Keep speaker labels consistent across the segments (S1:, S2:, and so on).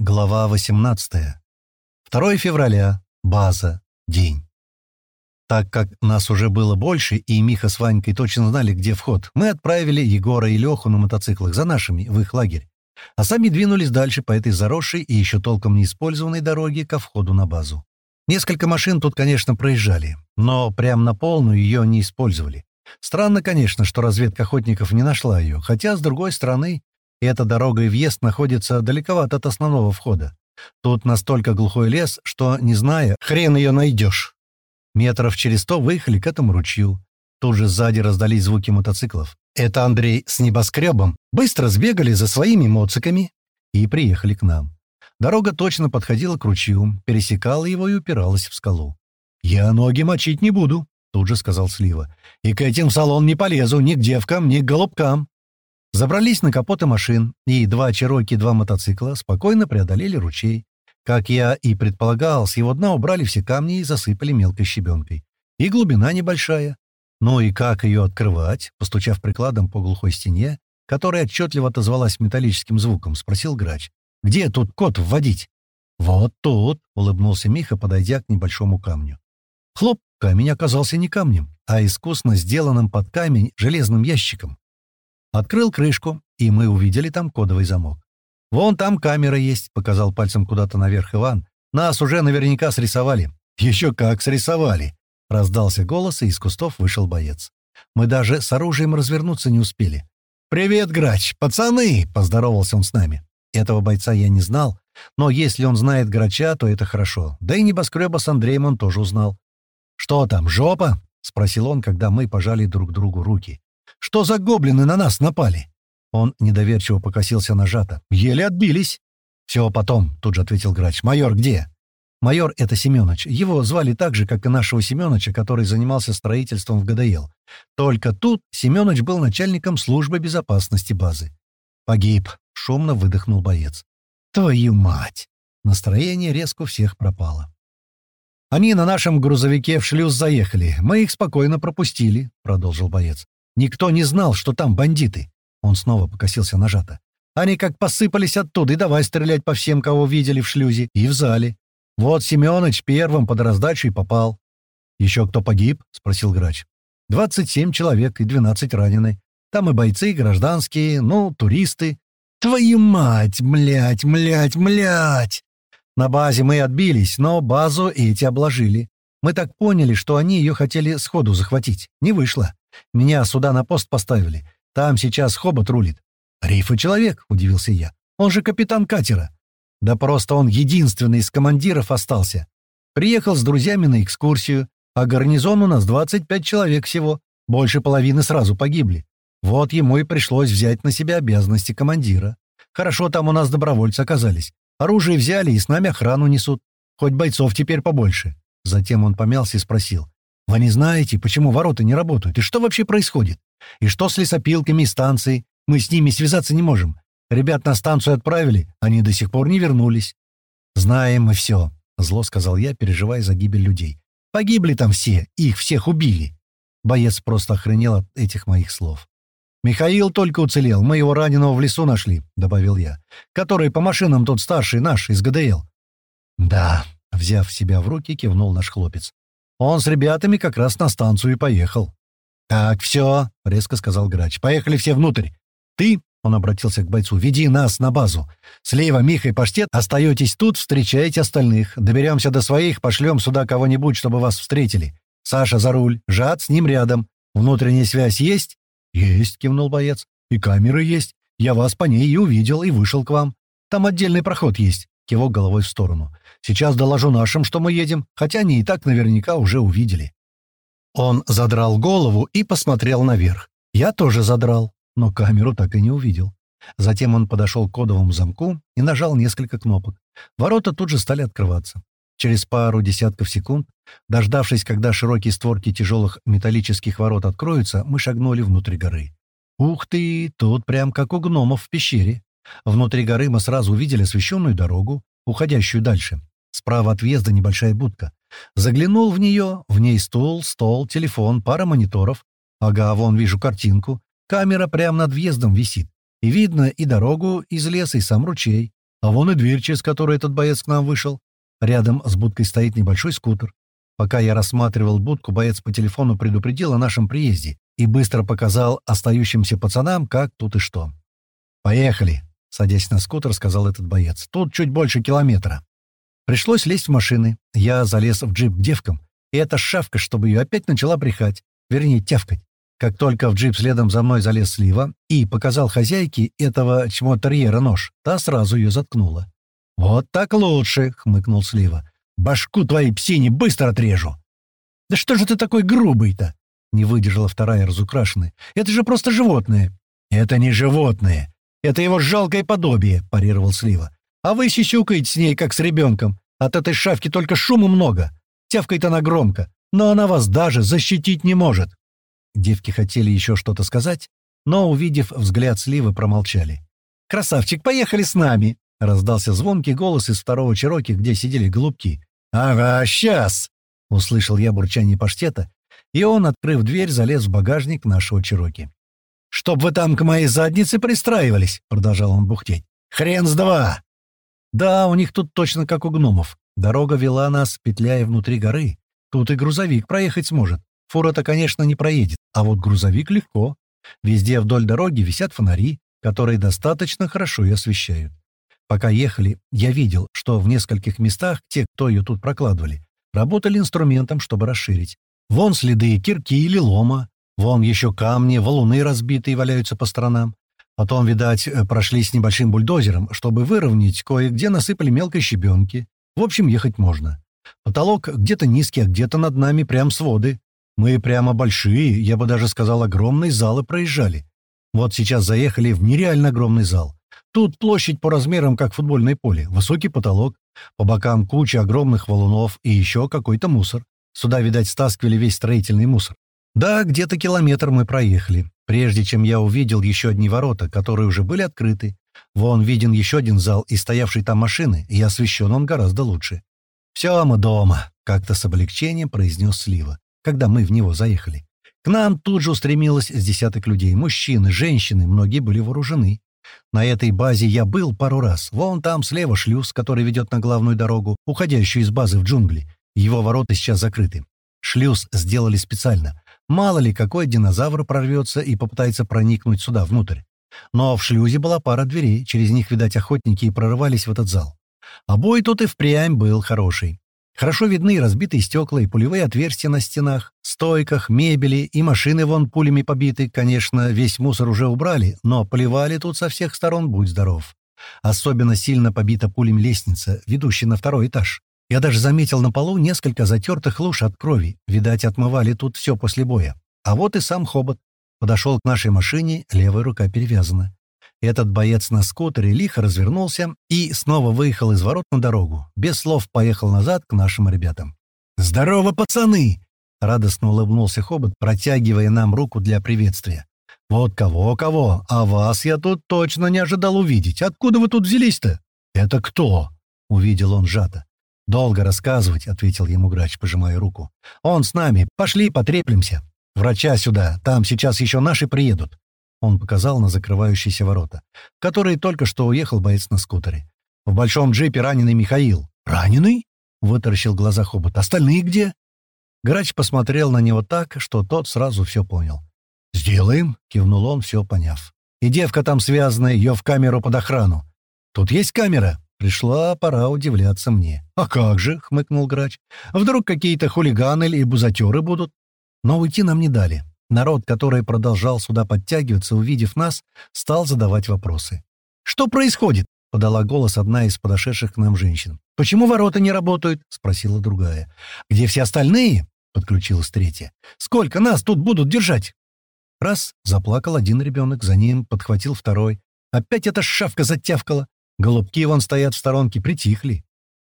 S1: Глава 18. 2 февраля. База. День. Так как нас уже было больше, и Миха с Ванькой точно знали, где вход, мы отправили Егора и Леху на мотоциклах за нашими, в их лагерь. А сами двинулись дальше по этой заросшей и еще толком не использованной дороге ко входу на базу. Несколько машин тут, конечно, проезжали, но прям на полную ее не использовали. Странно, конечно, что разведка охотников не нашла ее, хотя, с другой стороны, и эта дорога и въезд находится далековато от основного входа. Тут настолько глухой лес, что, не зная, хрен ее найдешь. Метров через сто выехали к этому ручью. Тут же сзади раздались звуки мотоциклов. Это Андрей с небоскребом быстро сбегали за своими моциками и приехали к нам. Дорога точно подходила к ручью, пересекала его и упиралась в скалу. «Я ноги мочить не буду», — тут же сказал Слива. «И к этим в салон не полезу, ни к девкам, ни к голубкам». Забрались на капоты машин, и два чероки два мотоцикла спокойно преодолели ручей. Как я и предполагал, с его дна убрали все камни и засыпали мелкой щебенкой. И глубина небольшая. Ну и как ее открывать, постучав прикладом по глухой стене, которая отчетливо отозвалась металлическим звуком, спросил грач. «Где тут код вводить?» «Вот тут», — улыбнулся Миха, подойдя к небольшому камню. Хлоп, камень оказался не камнем, а искусно сделанным под камень железным ящиком. Открыл крышку, и мы увидели там кодовый замок. «Вон там камера есть», — показал пальцем куда-то наверх Иван. «Нас уже наверняка срисовали». «Еще как срисовали!» — раздался голос, и из кустов вышел боец. Мы даже с оружием развернуться не успели. «Привет, Грач! Пацаны!» — поздоровался он с нами. Этого бойца я не знал, но если он знает Грача, то это хорошо. Да и небоскреба с Андреем он тоже узнал. «Что там, жопа?» — спросил он, когда мы пожали друг другу руки. Что за гоблины на нас напали?» Он недоверчиво покосился на Жата. «Еле отбились». «Все потом», — тут же ответил грач. «Майор где?» «Майор — это Семёныч. Его звали так же, как и нашего Семёныча, который занимался строительством в ГДЛ. Только тут Семёныч был начальником службы безопасности базы. «Погиб», — шумно выдохнул боец. «Твою мать!» Настроение резко всех пропало. «Они на нашем грузовике в шлюз заехали. Мы их спокойно пропустили», — продолжил боец. Никто не знал, что там бандиты. Он снова покосился нажато. Они как посыпались оттуда и давай стрелять по всем, кого видели в шлюзе и в зале. Вот Семёныч первым под раздачу и попал. «Еще кто погиб?» — спросил грач. «Двадцать семь человек и двенадцать ранены. Там и бойцы, и гражданские, ну, туристы. Твою мать, млять, млять, млять!» На базе мы отбились, но базу эти обложили. Мы так поняли, что они ее хотели сходу захватить. Не вышло. Меня сюда на пост поставили. Там сейчас хобот рулит. И человек, — удивился я. Он же капитан катера. Да просто он единственный из командиров остался. Приехал с друзьями на экскурсию, а гарнизон у нас 25 человек всего. Больше половины сразу погибли. Вот ему и пришлось взять на себя обязанности командира. Хорошо там у нас добровольцы оказались. Оружие взяли и с нами охрану несут. Хоть бойцов теперь побольше. Затем он помялся и спросил. Вы не знаете, почему ворота не работают, и что вообще происходит? И что с лесопилками и станцией? Мы с ними связаться не можем. Ребят на станцию отправили, они до сих пор не вернулись. Знаем мы все, — зло сказал я, переживая за гибель людей. Погибли там все, их всех убили. Боец просто охренел от этих моих слов. «Михаил только уцелел, мы его раненого в лесу нашли», — добавил я, «который по машинам тот старший наш, из ГДЛ». «Да», — взяв себя в руки, кивнул наш хлопец. Он с ребятами как раз на станцию и поехал. «Так, все», — резко сказал грач. «Поехали все внутрь. Ты, — он обратился к бойцу, — веди нас на базу. Слева Миха и Паштет остаетесь тут, встречайте остальных. Доберемся до своих, пошлем сюда кого-нибудь, чтобы вас встретили. Саша за руль, Жад с ним рядом. Внутренняя связь есть?» «Есть», — кивнул боец. «И камеры есть. Я вас по ней и увидел, и вышел к вам. Там отдельный проход есть кивок головой в сторону. «Сейчас доложу нашим, что мы едем, хотя они и так наверняка уже увидели». Он задрал голову и посмотрел наверх. Я тоже задрал, но камеру так и не увидел. Затем он подошел к кодовому замку и нажал несколько кнопок. Ворота тут же стали открываться. Через пару десятков секунд, дождавшись, когда широкие створки тяжелых металлических ворот откроются, мы шагнули внутрь горы. Ух ты, тут прям как у гномов в пещере. Внутри горы мы сразу увидели освещенную дорогу, уходящую дальше. Справа от въезда небольшая будка. Заглянул в нее, в ней стул, стол, телефон, пара мониторов. Ага, вон вижу картинку. Камера прямо над въездом висит. И видно и дорогу из леса, и сам ручей. А вон и дверь, через которую этот боец к нам вышел. Рядом с будкой стоит небольшой скутер. Пока я рассматривал будку, боец по телефону предупредил о нашем приезде и быстро показал остающимся пацанам, как тут и что. «Поехали», — садясь на скутер, сказал этот боец. «Тут чуть больше километра». Пришлось лезть в машины. Я залез в джип к девкам, и эта шавка, чтобы ее опять начала брехать, вернее, тявкать. Как только в джип следом за мной залез Слива и показал хозяйке этого чмо-терьера нож, та сразу ее заткнула. «Вот так лучше», — хмыкнул Слива. Башку твоей псине быстро отрежу!» «Да что же ты такой грубый-то?» — не выдержала вторая разукрашенная. «Это же просто животное!» «Это не животное! Это его жалкое подобие!» — парировал Слива. «А вы сисюкаете с ней, как с ребенком. От этой шавки только шума много. Тявкает она громко, но она вас даже защитить не может». Девки хотели еще что-то сказать, но, увидев взгляд Сливы, промолчали. «Красавчик, поехали с нами!» — раздался звонкий голос из второго чероки, где сидели голубки. «Ага, сейчас!» — услышал я бурчание паштета, и он, открыв дверь, залез в багажник нашего Чироки. «Чтоб вы там к моей заднице пристраивались!» — продолжал он бухтеть. «Хрен с два!» «Да, у них тут точно как у гномов. Дорога вела нас, петляя внутри горы. Тут и грузовик проехать сможет. Фура-то, конечно, не проедет, а вот грузовик легко. Везде вдоль дороги висят фонари, которые достаточно хорошо и освещают. Пока ехали, я видел, что в нескольких местах те, кто ее тут прокладывали, работали инструментом, чтобы расширить. Вон следы кирки или лома, вон еще камни, валуны разбитые валяются по сторонам. Потом, видать, э, прошли с небольшим бульдозером, чтобы выровнять, кое-где насыпали мелкой щебенки. В общем, ехать можно. Потолок где-то низкий, а где-то над нами прям своды. Мы прямо большие, я бы даже сказал, огромные залы проезжали. Вот сейчас заехали в нереально огромный зал. Тут площадь по размерам, как футбольное поле, высокий потолок, по бокам куча огромных валунов и еще какой-то мусор. Сюда, видать, стаскивали весь строительный мусор. Да, где-то километр мы проехали, прежде чем я увидел еще одни ворота, которые уже были открыты. Вон виден еще один зал и стоявший там машины, и освещен он гораздо лучше. «Все, мы дома», — как-то с облегчением произнес Слива, когда мы в него заехали. К нам тут же устремилось с десяток людей, мужчины, женщины, многие были вооружены. На этой базе я был пару раз. Вон там слева шлюз, который ведет на главную дорогу, уходящую из базы в джунгли. Его ворота сейчас закрыты. Шлюз сделали специально. Мало ли, какой динозавр прорвется и попытается проникнуть сюда, внутрь. Но в шлюзе была пара дверей, через них, видать, охотники и прорывались в этот зал. А бой тут и впрямь был хороший. Хорошо видны разбитые стекла и пулевые отверстия на стенах, стойках, мебели и машины вон пулями побиты. Конечно, весь мусор уже убрали, но поливали тут со всех сторон, будь здоров. Особенно сильно побита пулями лестница, ведущая на второй этаж. Я даже заметил на полу несколько затертых луж от крови. Видать, отмывали тут все после боя. А вот и сам хобот. Подошел к нашей машине, левая рука перевязана. Этот боец на скутере лихо развернулся и снова выехал из ворот на дорогу. Без слов поехал назад к нашим ребятам. «Здорово, пацаны!» — радостно улыбнулся Хобот, протягивая нам руку для приветствия. «Вот кого-кого, а вас я тут точно не ожидал увидеть. Откуда вы тут взялись-то?» «Это кто?» — увидел он сжато. «Долго рассказывать», — ответил ему грач, пожимая руку. «Он с нами. Пошли, потреплемся. Врача сюда. Там сейчас еще наши приедут. Он показал на закрывающиеся ворота, в которые только что уехал боец на скутере. «В большом джипе раненый Михаил». «Раненый?» — вытаращил глаза Хобот. «Остальные где?» Грач посмотрел на него так, что тот сразу все понял. «Сделаем», — кивнул он, все поняв. «И девка там связанная, ее в камеру под охрану. Тут есть камера?» Пришла пора удивляться мне. «А как же?» — хмыкнул грач. «Вдруг какие-то хулиганы или бузатеры будут?» Но уйти нам не дали. Народ, который продолжал сюда подтягиваться, увидев нас, стал задавать вопросы. «Что происходит?» — подала голос одна из подошедших к нам женщин. «Почему ворота не работают?» — спросила другая. «Где все остальные?» — подключилась третья. «Сколько нас тут будут держать?» Раз — заплакал один ребенок, за ним подхватил второй. Опять эта шавка затявкала. Голубки вон стоят в сторонке, притихли.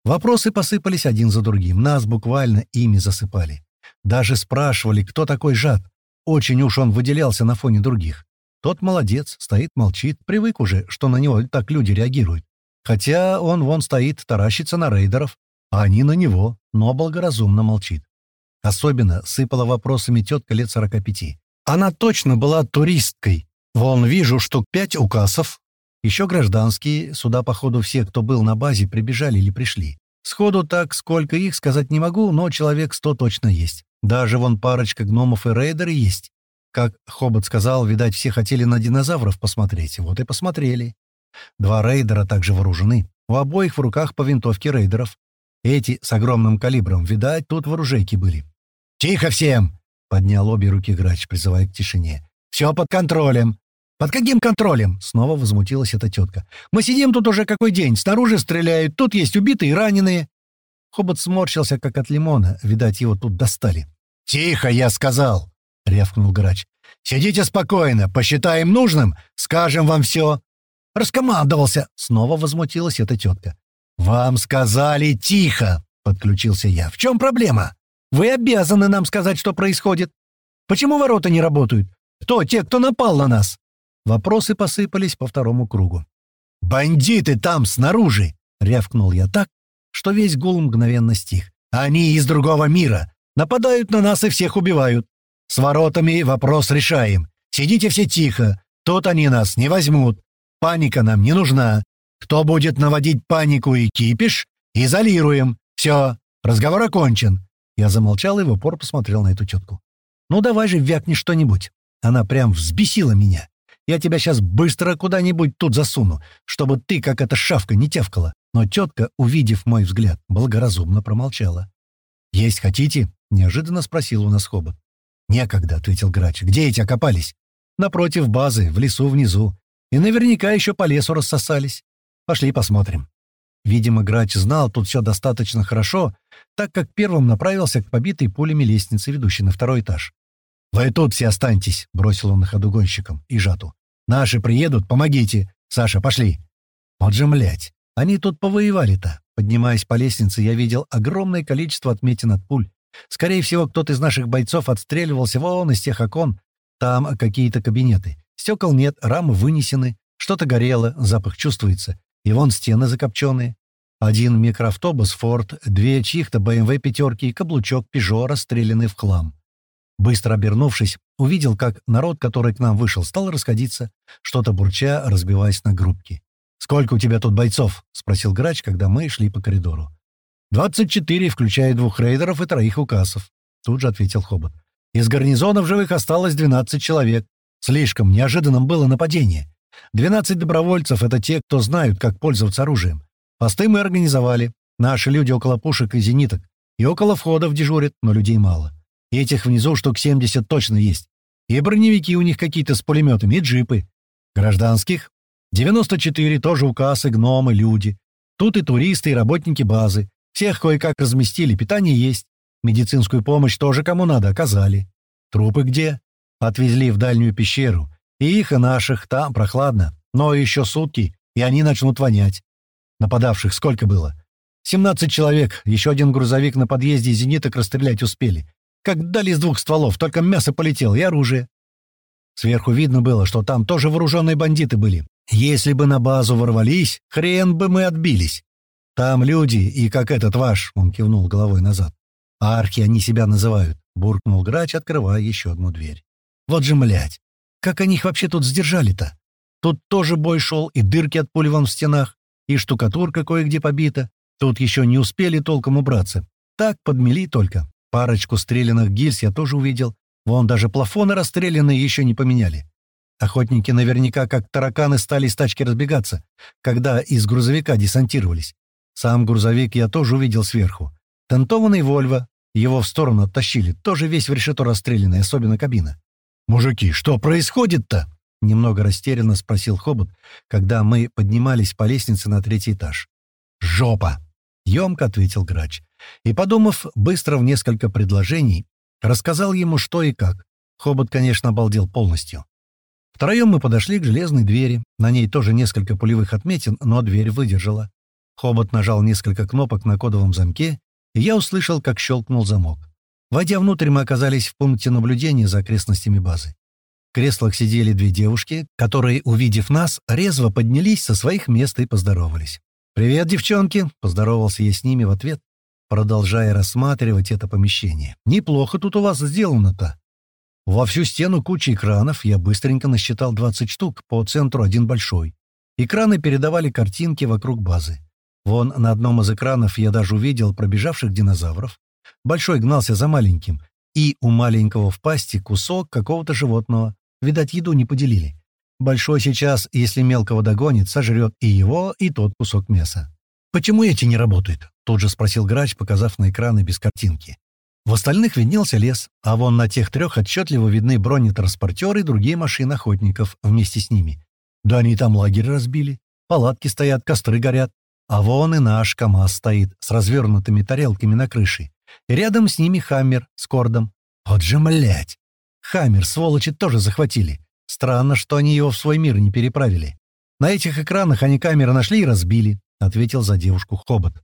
S1: Вопросы посыпались один за другим. Нас буквально ими засыпали. Даже спрашивали, кто такой Жад. Очень уж он выделялся на фоне других. Тот молодец, стоит, молчит, привык уже, что на него так люди реагируют. Хотя он вон стоит, таращится на рейдеров, а они на него, но благоразумно молчит. Особенно сыпала вопросами тетка лет 45. Она точно была туристкой. Вон вижу штук пять указов. Еще гражданские, сюда, походу, все, кто был на базе, прибежали или пришли. Сходу так, сколько их, сказать не могу, но человек сто точно есть. Даже вон парочка гномов и рейдеры есть. Как Хобот сказал, видать, все хотели на динозавров посмотреть. Вот и посмотрели. Два рейдера также вооружены. У обоих в руках по винтовке рейдеров. Эти с огромным калибром, видать, тут вооружейки были. «Тихо всем!» — поднял обе руки грач, призывая к тишине. «Все под контролем!» «Под каким контролем?» — снова возмутилась эта тетка. «Мы сидим тут уже какой день, снаружи стреляют, тут есть убитые и раненые». Хобот сморщился, как от лимона, видать, его тут достали. «Тихо, я сказал!» — рявкнул грач. «Сидите спокойно, посчитаем нужным, скажем вам все». «Раскомандовался!» — снова возмутилась эта тетка. «Вам сказали тихо!» — подключился я. «В чем проблема? Вы обязаны нам сказать, что происходит. Почему ворота не работают? Кто те, кто напал на нас?» Вопросы посыпались по второму кругу. «Бандиты там, снаружи!» — рявкнул я так, что весь гул мгновенно стих. «Они из другого мира! Нападают на нас и всех убивают! С воротами вопрос решаем! Сидите все тихо! Тут они нас не возьмут! Паника нам не нужна! Кто будет наводить панику и кипиш, изолируем! Все, разговор окончен!» Я замолчал и в упор посмотрел на эту тетку. «Ну давай же вякни что-нибудь!» Она прям взбесила меня. Я тебя сейчас быстро куда-нибудь тут засуну, чтобы ты, как эта шавка, не тявкала». Но тетка, увидев мой взгляд, благоразумно промолчала. «Есть хотите?» — неожиданно спросил у нас хобот. «Некогда», — ответил грач. «Где эти окопались?» «Напротив базы, в лесу внизу. И наверняка еще по лесу рассосались. Пошли посмотрим». Видимо, грач знал тут все достаточно хорошо, так как первым направился к побитой пулями лестнице, ведущей на второй этаж. «Вы тут все останьтесь», — бросил он на ходу гонщикам и жату. Наши приедут, помогите. Саша, пошли. Вот же, млять, они тут повоевали-то. Поднимаясь по лестнице, я видел огромное количество отметин от пуль. Скорее всего, кто-то из наших бойцов отстреливался вон из тех окон. Там какие-то кабинеты. Стекол нет, рамы вынесены. Что-то горело, запах чувствуется. И вон стены закопченные. Один микроавтобус «Форд», две чьих-то БМВ «пятерки» и каблучок «Пежо» расстрелянный в хлам. Быстро обернувшись, увидел, как народ, который к нам вышел, стал расходиться, что-то бурча, разбиваясь на группки. «Сколько у тебя тут бойцов?» — спросил грач, когда мы шли по коридору. «Двадцать четыре, включая двух рейдеров и троих указов», — тут же ответил Хобот. «Из гарнизона в живых осталось двенадцать человек. Слишком неожиданным было нападение. Двенадцать добровольцев — это те, кто знают, как пользоваться оружием. Посты мы организовали. Наши люди около пушек и зениток. И около входов дежурят, но людей мало. Этих внизу штук 70 точно есть. И броневики у них какие-то с пулеметами, и джипы. Гражданских 94 тоже указы, гномы, люди. Тут и туристы, и работники базы. Всех кое-как разместили, питание есть. Медицинскую помощь тоже кому надо оказали. Трупы где? Отвезли в дальнюю пещеру. И их, и наших, там прохладно. Но еще сутки, и они начнут вонять. Нападавших сколько было? 17 человек, еще один грузовик на подъезде зениток расстрелять успели. Как дали из двух стволов, только мясо полетело и оружие. Сверху видно было, что там тоже вооруженные бандиты были. Если бы на базу ворвались, хрен бы мы отбились. Там люди, и как этот ваш, он кивнул головой назад. Архи они себя называют, буркнул грач, открывая еще одну дверь. Вот же, млять, как они их вообще тут сдержали-то? Тут тоже бой шел, и дырки от пуль вон в стенах, и штукатурка кое-где побита. Тут еще не успели толком убраться. Так подмели только. Парочку стрелянных гильз я тоже увидел. Вон даже плафоны расстрелянные еще не поменяли. Охотники наверняка как тараканы стали из тачки разбегаться, когда из грузовика десантировались. Сам грузовик я тоже увидел сверху. Тентованный «Вольво». Его в сторону оттащили. Тоже весь в решето расстрелянный, особенно кабина. «Мужики, что происходит-то?» Немного растерянно спросил Хобот, когда мы поднимались по лестнице на третий этаж. «Жопа!» — емко ответил грач. И, подумав быстро в несколько предложений, рассказал ему, что и как. Хобот, конечно, обалдел полностью. Втроем мы подошли к железной двери. На ней тоже несколько пулевых отметин, но дверь выдержала. Хобот нажал несколько кнопок на кодовом замке, и я услышал, как щелкнул замок. Войдя внутрь, мы оказались в пункте наблюдения за окрестностями базы. В креслах сидели две девушки, которые, увидев нас, резво поднялись со своих мест и поздоровались. «Привет, девчонки!» — поздоровался я с ними в ответ, продолжая рассматривать это помещение. «Неплохо тут у вас сделано-то». Во всю стену куча экранов, я быстренько насчитал 20 штук, по центру один большой. Экраны передавали картинки вокруг базы. Вон на одном из экранов я даже увидел пробежавших динозавров. Большой гнался за маленьким, и у маленького в пасти кусок какого-то животного. Видать, еду не поделили. Большой сейчас, если мелкого догонит, сожрет и его, и тот кусок мяса. «Почему эти не работают?» — тут же спросил грач, показав на экраны без картинки. В остальных виднелся лес, а вон на тех трех отчетливо видны бронетранспортеры и другие машины охотников вместе с ними. Да они там лагерь разбили, палатки стоят, костры горят. А вон и наш КамАЗ стоит с развернутыми тарелками на крыше. И рядом с ними Хаммер с кордом. Вот же, млять! Хаммер, сволочи, тоже захватили. Странно, что они его в свой мир не переправили. На этих экранах они камеры нашли и разбили, — ответил за девушку Хобот.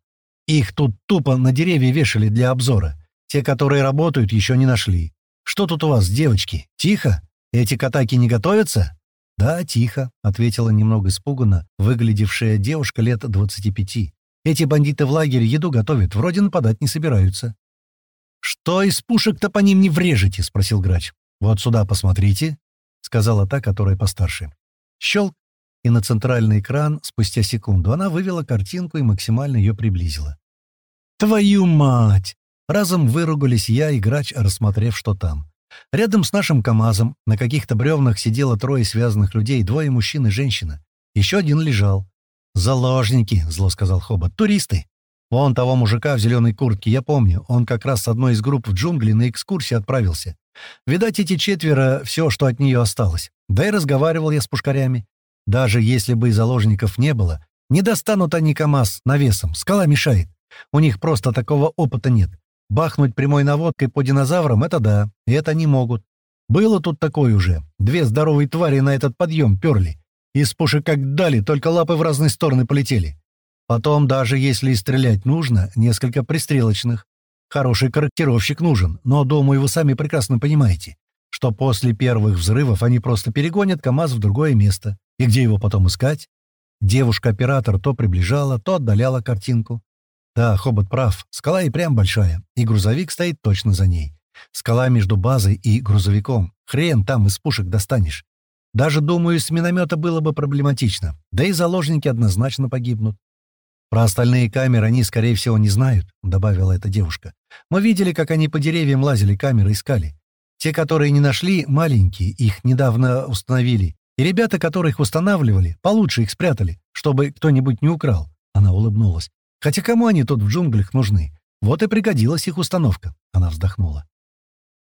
S1: Их тут тупо на деревья вешали для обзора. Те, которые работают, еще не нашли. Что тут у вас, девочки? Тихо? Эти к атаке не готовятся? «Да, тихо», — ответила немного испуганно, выглядевшая девушка лет 25. «Эти бандиты в лагере еду готовят, вроде нападать не собираются». «Что из пушек-то по ним не врежете?» — спросил грач. «Вот сюда посмотрите», — сказала та, которая постарше. Щелк, и на центральный экран спустя секунду она вывела картинку и максимально ее приблизила. «Твою мать!» Разом выругались я и грач, рассмотрев, что там. Рядом с нашим КАМАЗом на каких-то бревнах сидело трое связанных людей, двое мужчин и женщина. Еще один лежал. «Заложники», — зло сказал Хобот, — «туристы». Вон того мужика в зеленой куртке, я помню, он как раз с одной из групп в джунгли на экскурсии отправился. Видать, эти четверо — все, что от нее осталось. Да и разговаривал я с пушкарями. Даже если бы и заложников не было, не достанут они КАМАЗ навесом, скала мешает. У них просто такого опыта нет. Бахнуть прямой наводкой по динозаврам — это да, и это они могут. Было тут такое уже. Две здоровые твари на этот подъем перли. Из пушек как дали, только лапы в разные стороны полетели. Потом, даже если и стрелять нужно, несколько пристрелочных. Хороший корректировщик нужен, но, думаю, вы сами прекрасно понимаете, что после первых взрывов они просто перегонят КАМАЗ в другое место. И где его потом искать? Девушка-оператор то приближала, то отдаляла картинку. Да, Хобот прав. Скала и прям большая, и грузовик стоит точно за ней. Скала между базой и грузовиком. Хрен там из пушек достанешь. Даже, думаю, с миномета было бы проблематично. Да и заложники однозначно погибнут. «Про остальные камеры они, скорее всего, не знают», — добавила эта девушка. «Мы видели, как они по деревьям лазили, камеры искали. Те, которые не нашли, маленькие, их недавно установили. И ребята, которых устанавливали, получше их спрятали, чтобы кто-нибудь не украл». Она улыбнулась. Хотя кому они тут в джунглях нужны? Вот и пригодилась их установка. Она вздохнула.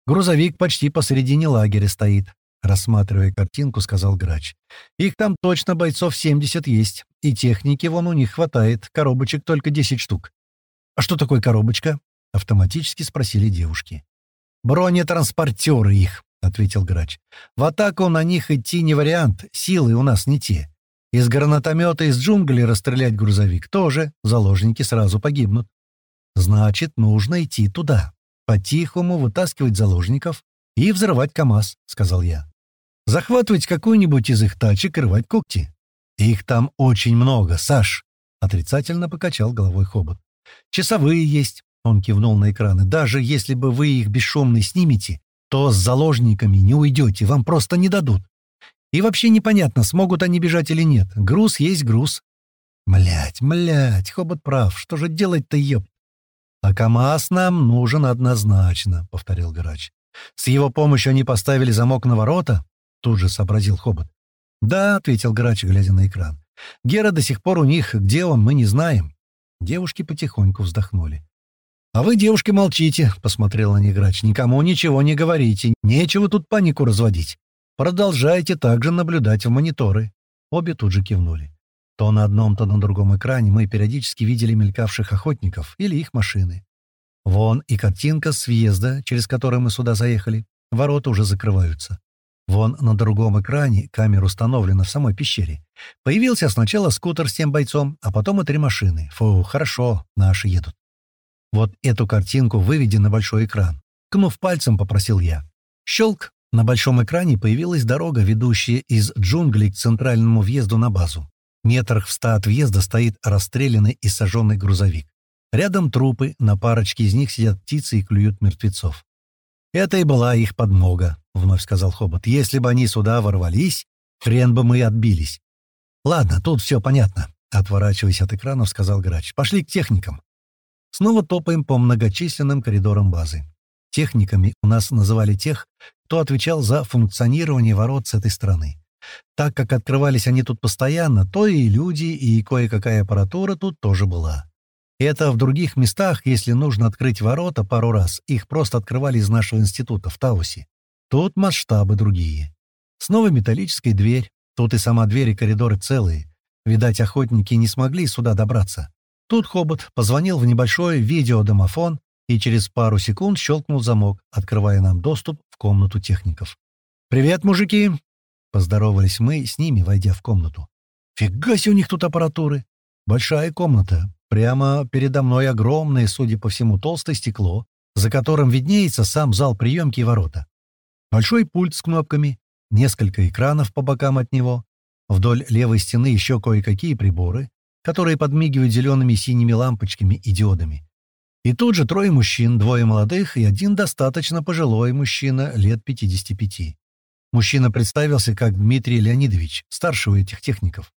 S1: Грузовик почти посередине лагеря стоит. Рассматривая картинку, сказал грач. Их там точно бойцов 70 есть. И техники вон у них хватает. Коробочек только 10 штук. А что такое коробочка? Автоматически спросили девушки. «Бронетранспортеры их», — ответил грач. «В атаку на них идти не вариант, силы у нас не те. Из гранатомета из джунглей расстрелять грузовик тоже, заложники сразу погибнут. Значит, нужно идти туда, по-тихому вытаскивать заложников и взрывать КАМАЗ, — сказал я. Захватывать какую-нибудь из их тачек и рвать когти. Их там очень много, Саш, — отрицательно покачал головой Хобот. Часовые есть, — он кивнул на экраны. Даже если бы вы их бесшумно снимете, то с заложниками не уйдете, вам просто не дадут. И вообще непонятно, смогут они бежать или нет. Груз есть груз. Млять, млять, Хобот прав. Что же делать-то, еб? А КамАЗ нам нужен однозначно, — повторил Грач. С его помощью они поставили замок на ворота? Тут же сообразил Хобот. Да, — ответил Грач, глядя на экран. Гера до сих пор у них. Где он, мы не знаем. Девушки потихоньку вздохнули. «А вы, девушки, молчите», — посмотрел на них Грач. «Никому ничего не говорите. Нечего тут панику разводить. Продолжайте также наблюдать в мониторы». Обе тут же кивнули. То на одном, то на другом экране мы периодически видели мелькавших охотников или их машины. Вон и картинка с въезда, через который мы сюда заехали. Ворота уже закрываются. Вон на другом экране камера установлена в самой пещере. Появился сначала скутер с тем бойцом, а потом и три машины. Фу, хорошо, наши едут. Вот эту картинку выведи на большой экран. Кнув пальцем, попросил я. Щелк, на большом экране появилась дорога, ведущая из джунглей к центральному въезду на базу. Метрах в ста от въезда стоит расстрелянный и сожженный грузовик. Рядом трупы, на парочке из них сидят птицы и клюют мертвецов. «Это и была их подмога», — вновь сказал Хобот. «Если бы они сюда ворвались, хрен бы мы отбились». «Ладно, тут все понятно», — отворачиваясь от экранов, сказал Грач. «Пошли к техникам». Снова топаем по многочисленным коридорам базы. Техниками у нас называли тех, кто отвечал за функционирование ворот с этой стороны. Так как открывались они тут постоянно, то и люди, и кое-какая аппаратура тут тоже была. Это в других местах, если нужно открыть ворота пару раз, их просто открывали из нашего института в Таусе. Тут масштабы другие. Снова металлическая дверь. Тут и сама дверь, и коридоры целые. Видать, охотники не смогли сюда добраться. Тут Хобот позвонил в небольшой видеодомофон и через пару секунд щелкнул замок, открывая нам доступ в комнату техников. «Привет, мужики!» Поздоровались мы с ними, войдя в комнату. «Фига себе у них тут аппаратуры! Большая комната. Прямо передо мной огромное, судя по всему, толстое стекло, за которым виднеется сам зал приемки и ворота. Большой пульт с кнопками, несколько экранов по бокам от него, вдоль левой стены еще кое-какие приборы, которые подмигивают зелеными и синими лампочками и диодами. И тут же трое мужчин, двое молодых и один достаточно пожилой мужчина лет 55. Мужчина представился как Дмитрий Леонидович, старший у этих техников.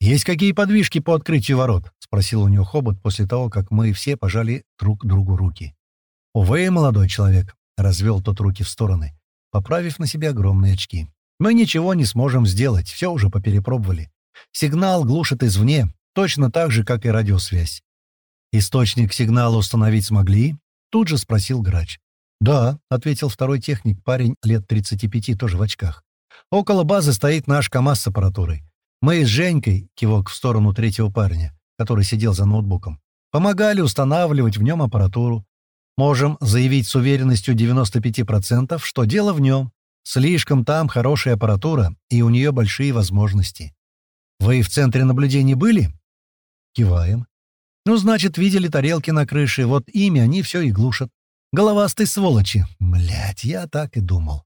S1: «Есть какие подвижки по открытию ворот?» — спросил у него Хобот после того, как мы все пожали друг другу руки. «Увы, молодой человек», — развел тот руки в стороны, поправив на себе огромные очки. «Мы ничего не сможем сделать, все уже поперепробовали. Сигнал глушит извне, точно так же, как и радиосвязь. Источник сигнала установить смогли?» — тут же спросил грач. «Да», — ответил второй техник, парень лет 35, тоже в очках. «Около базы стоит наш КАМАЗ с аппаратурой. Мы с Женькой, кивок в сторону третьего парня, который сидел за ноутбуком, помогали устанавливать в нем аппаратуру. Можем заявить с уверенностью 95%, что дело в нем. Слишком там хорошая аппаратура, и у нее большие возможности. Вы в центре наблюдений были? Киваем. Ну, значит, видели тарелки на крыше, вот ими они все и глушат. Головастые сволочи. Блять, я так и думал.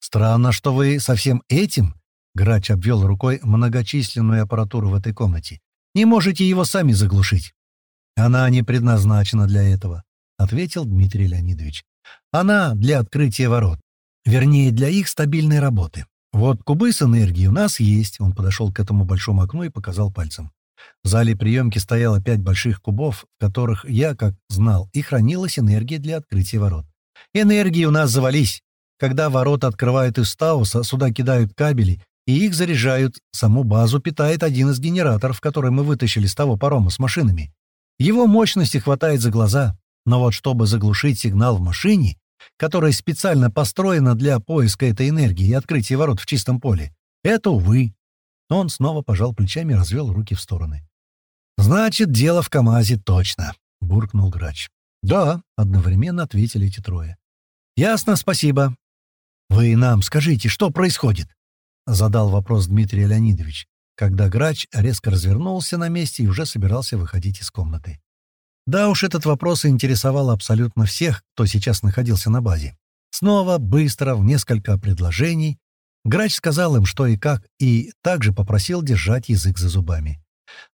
S1: Странно, что вы совсем этим Грач обвел рукой многочисленную аппаратуру в этой комнате. «Не можете его сами заглушить». «Она не предназначена для этого», — ответил Дмитрий Леонидович. «Она для открытия ворот. Вернее, для их стабильной работы. Вот кубы с энергией у нас есть». Он подошел к этому большому окну и показал пальцем. В зале приемки стояло пять больших кубов, в которых я, как знал, и хранилась энергия для открытия ворот. Энергии у нас завались. Когда ворота открывают из Тауса, сюда кидают кабели, и их заряжают. Саму базу питает один из генераторов, который мы вытащили с того парома с машинами. Его мощности хватает за глаза, но вот чтобы заглушить сигнал в машине, которая специально построена для поиска этой энергии и открытия ворот в чистом поле, это, увы. Он снова пожал плечами и развел руки в стороны. «Значит, дело в КамАЗе точно», — буркнул грач. «Да», — одновременно ответили эти трое. «Ясно, спасибо. Вы нам скажите, что происходит?» Задал вопрос Дмитрий Леонидович, когда грач резко развернулся на месте и уже собирался выходить из комнаты. Да уж, этот вопрос интересовал абсолютно всех, кто сейчас находился на базе. Снова, быстро, в несколько предложений, грач сказал им, что и как, и также попросил держать язык за зубами.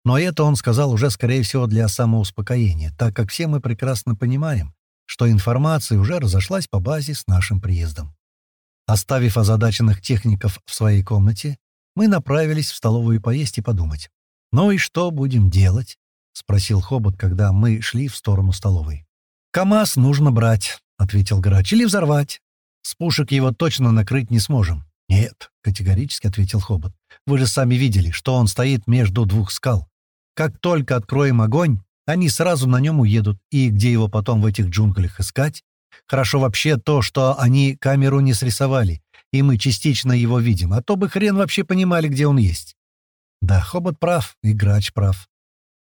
S1: Но это он сказал уже, скорее всего, для самоуспокоения, так как все мы прекрасно понимаем, что информация уже разошлась по базе с нашим приездом. Оставив озадаченных техников в своей комнате, мы направились в столовую поесть и подумать. «Ну и что будем делать?» — спросил Хобот, когда мы шли в сторону столовой. «КамАЗ нужно брать», — ответил грач, — «или взорвать. С пушек его точно накрыть не сможем». «Нет», — категорически ответил Хобот. «Вы же сами видели, что он стоит между двух скал. Как только откроем огонь, они сразу на нем уедут, и где его потом в этих джунглях искать? Хорошо вообще то, что они камеру не срисовали, и мы частично его видим, а то бы хрен вообще понимали, где он есть. Да, Хобот прав, и Грач прав.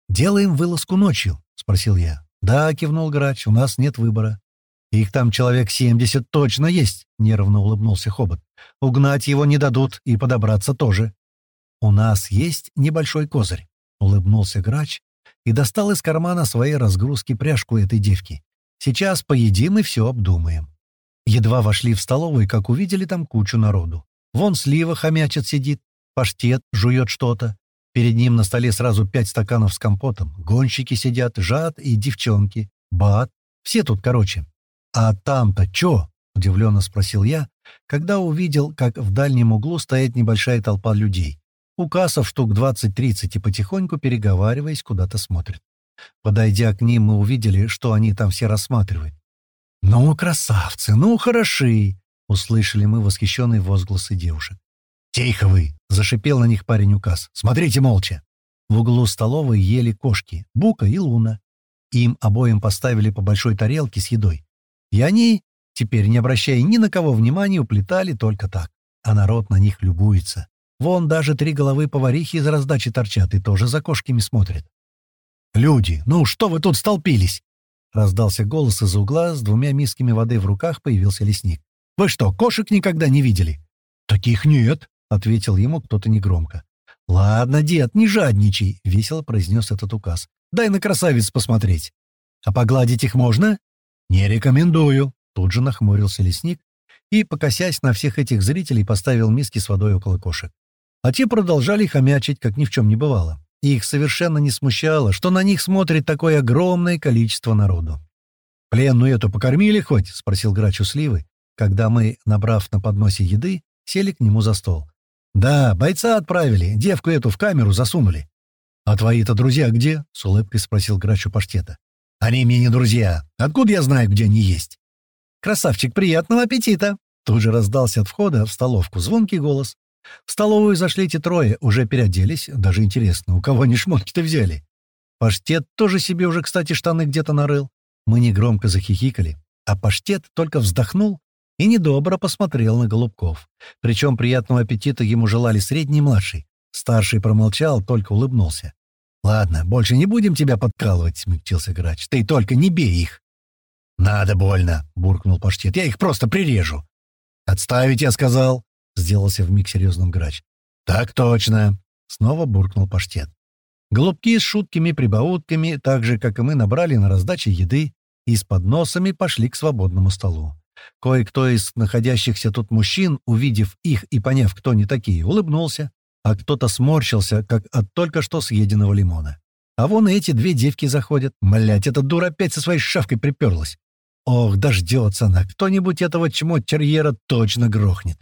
S1: «Делаем вылазку ночью?» — спросил я. «Да», — кивнул Грач, — «у нас нет выбора». «Их там человек семьдесят точно есть», — нервно улыбнулся Хобот. «Угнать его не дадут и подобраться тоже». «У нас есть небольшой козырь», — улыбнулся Грач и достал из кармана своей разгрузки пряжку этой девки. Сейчас поедим и все обдумаем. Едва вошли в столовую, как увидели там кучу народу. Вон слива хомячит сидит, паштет жует что-то. Перед ним на столе сразу пять стаканов с компотом. Гонщики сидят, жад и девчонки. Бат. Все тут, короче. «А там-то чё?» — удивленно спросил я, когда увидел, как в дальнем углу стоит небольшая толпа людей. Указов штук 20-30 и потихоньку, переговариваясь, куда-то смотрят. Подойдя к ним, мы увидели, что они там все рассматривают. «Ну, красавцы, ну, хороши!» — услышали мы восхищенные возгласы девушек. «Тихо вы!» — зашипел на них парень указ. «Смотрите молча!» В углу столовой ели кошки, Бука и Луна. Им обоим поставили по большой тарелке с едой. И они, теперь не обращая ни на кого внимания, уплетали только так. А народ на них любуется. Вон даже три головы поварихи из раздачи торчат и тоже за кошками смотрят. «Люди, ну что вы тут столпились?» Раздался голос из угла, с двумя мисками воды в руках появился лесник. «Вы что, кошек никогда не видели?» «Таких нет», — ответил ему кто-то негромко. «Ладно, дед, не жадничай», — весело произнес этот указ. «Дай на красавиц посмотреть». «А погладить их можно?» «Не рекомендую», — тут же нахмурился лесник и, покосясь на всех этих зрителей, поставил миски с водой около кошек. А те продолжали хомячить, как ни в чем не бывало. Их совершенно не смущало, что на них смотрит такое огромное количество народу. «Пленную эту покормили хоть?» — спросил грач у Сливы, когда мы, набрав на подносе еды, сели к нему за стол. «Да, бойца отправили, девку эту в камеру засунули». «А твои-то друзья где?» — с улыбкой спросил грач у паштета. «Они мне не друзья. Откуда я знаю, где они есть?» «Красавчик, приятного аппетита!» Тут же раздался от входа в столовку звонкий голос. В столовую зашли те трое, уже переоделись. Даже интересно, у кого они шмотки-то взяли? Паштет тоже себе уже, кстати, штаны где-то нарыл. Мы негромко захихикали, а паштет только вздохнул и недобро посмотрел на Голубков. Причем приятного аппетита ему желали средний и младший. Старший промолчал, только улыбнулся. «Ладно, больше не будем тебя подкалывать», — смягчился грач. «Ты только не бей их». «Надо больно», — буркнул паштет. «Я их просто прирежу». «Отставить, я сказал», — сделался вмиг серьезным грач. «Так точно!» — снова буркнул паштет. Голубки с шутками-прибаутками, так же, как и мы, набрали на раздаче еды и с подносами пошли к свободному столу. Кое-кто из находящихся тут мужчин, увидев их и поняв, кто они такие, улыбнулся, а кто-то сморщился, как от только что съеденного лимона. А вон и эти две девки заходят. Млять, эта дура опять со своей шавкой приперлась. Ох, дождется она, кто-нибудь этого чмо-терьера точно грохнет.